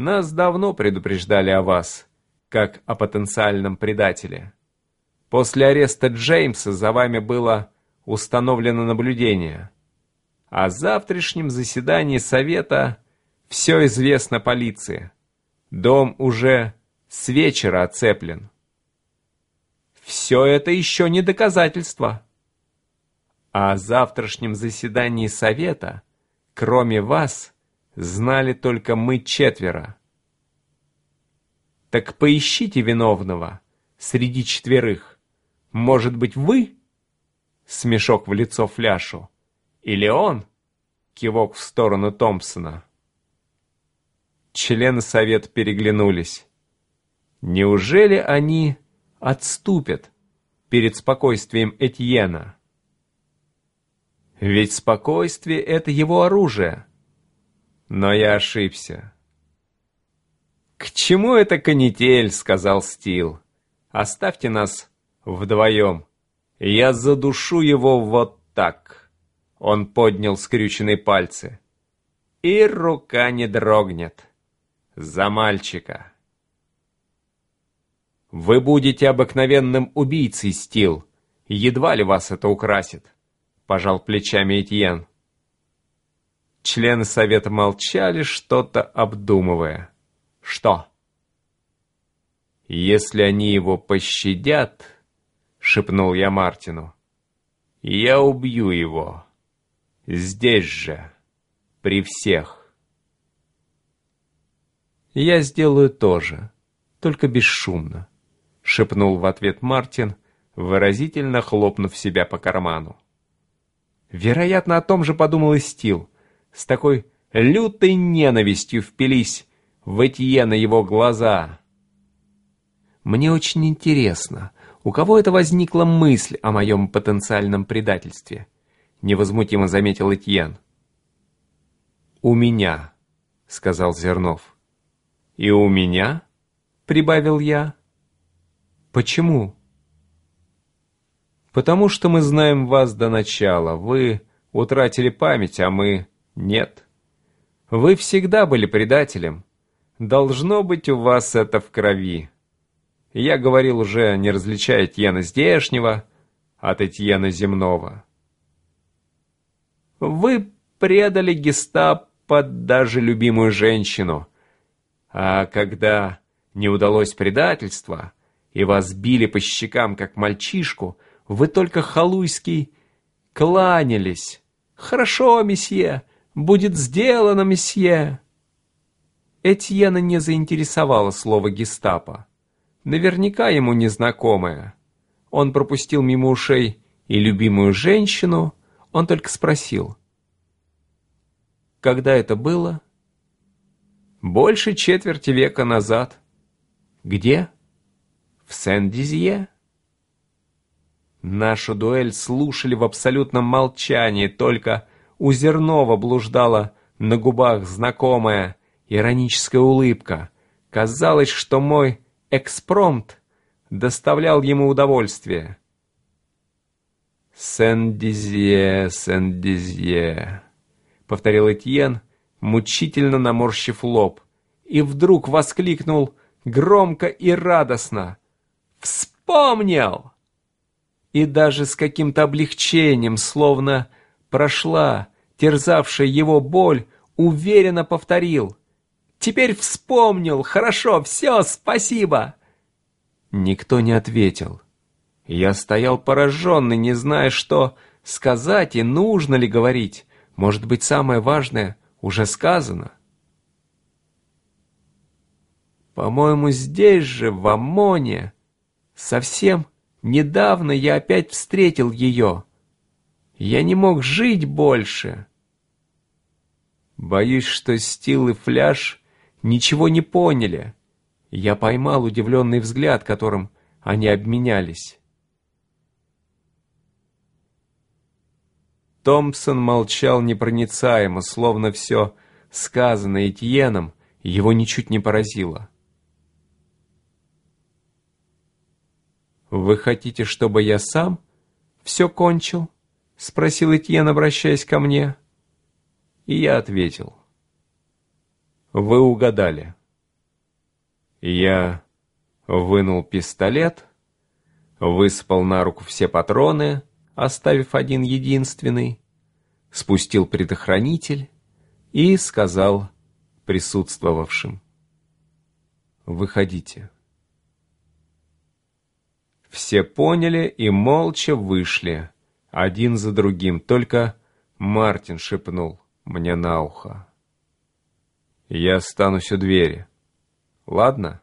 Нас давно предупреждали о вас, как о потенциальном предателе. После ареста Джеймса за вами было установлено наблюдение. О завтрашнем заседании Совета все известно полиции. Дом уже с вечера оцеплен. Все это еще не доказательство. О завтрашнем заседании Совета, кроме вас, знали только мы четверо. Так поищите виновного среди четверых. Может быть, вы? Смешок в лицо Фляшу. Или он? Кивок в сторону Томпсона. Члены совета переглянулись. Неужели они отступят перед спокойствием Этьена? Ведь спокойствие — это его оружие. Но я ошибся. «К чему это канитель?» — сказал Стил. «Оставьте нас вдвоем. Я задушу его вот так». Он поднял скрюченные пальцы. И рука не дрогнет. За мальчика. Вы будете обыкновенным убийцей, Стил. Едва ли вас это украсит. Пожал плечами Этьен. Члены совета молчали, что-то обдумывая. Что? Если они его пощадят, шепнул я Мартину, я убью его. Здесь же, при всех. Я сделаю то же, только бесшумно, шепнул в ответ Мартин, выразительно хлопнув себя по карману. Вероятно, о том же подумал и Стил. С такой лютой ненавистью впились в Этьена его глаза. Мне очень интересно, у кого это возникла мысль о моем потенциальном предательстве? Невозмутимо заметил Этьен. «У меня», — сказал Зернов. «И у меня?» — прибавил я. «Почему?» «Потому что мы знаем вас до начала. Вы утратили память, а мы нет. Вы всегда были предателем. Должно быть, у вас это в крови. Я говорил уже, не различая Этьена здешнего от Этьена земного. Вы предали гестапо даже любимую женщину. А когда не удалось предательство, и вас били по щекам, как мальчишку, вы только халуйский кланялись. «Хорошо, месье, будет сделано, месье!» Этьена не заинтересовало слово «гестапо». Наверняка ему незнакомое. Он пропустил мимо ушей и любимую женщину, он только спросил. Когда это было? Больше четверти века назад. Где? В Сен-Дизье. Нашу дуэль слушали в абсолютном молчании, только у Зернова блуждала на губах знакомая ироническая улыбка. Казалось, что мой экспромт доставлял ему удовольствие. «Сен-Дизье, Сен-Дизье», — повторил Этьен, мучительно наморщив лоб, и вдруг воскликнул громко и радостно. «Вспомнил!» И даже с каким-то облегчением, словно прошла терзавшая его боль, уверенно повторил. «Теперь вспомнил! Хорошо, все, спасибо!» Никто не ответил. Я стоял пораженный, не зная, что сказать и нужно ли говорить. Может быть, самое важное уже сказано. По-моему, здесь же, в Амоне, совсем недавно я опять встретил ее. Я не мог жить больше. Боюсь, что Стил и Фляж ничего не поняли. Я поймал удивленный взгляд, которым они обменялись. Томпсон молчал непроницаемо, словно все сказанное Этьеном его ничуть не поразило. «Вы хотите, чтобы я сам все кончил?» — спросил Этьен, обращаясь ко мне. И я ответил. Вы угадали. Я вынул пистолет, высыпал на руку все патроны, оставив один единственный, спустил предохранитель и сказал присутствовавшим. «Выходите». Все поняли и молча вышли, один за другим, только Мартин шепнул мне на ухо. «Я останусь у двери. Ладно?»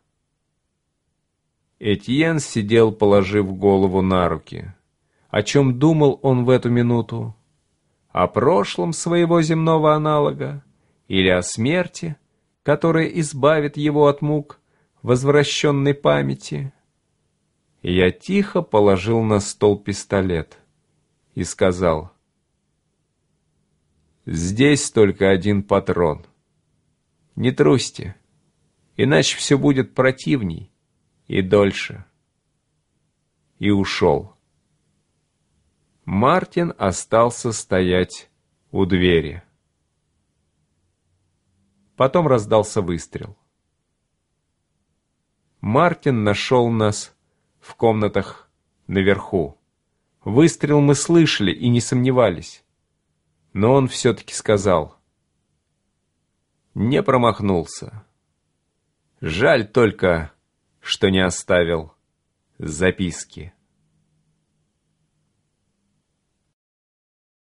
Этьен сидел, положив голову на руки. О чем думал он в эту минуту? О прошлом своего земного аналога? Или о смерти, которая избавит его от мук возвращенной памяти? Я тихо положил на стол пистолет и сказал, «Здесь только один патрон. Не трусьте, иначе все будет противней и дольше». И ушел. Мартин остался стоять у двери. Потом раздался выстрел. Мартин нашел нас в комнатах наверху. Выстрел мы слышали и не сомневались. Но он все-таки сказал. Не промахнулся. Жаль только, что не оставил записки.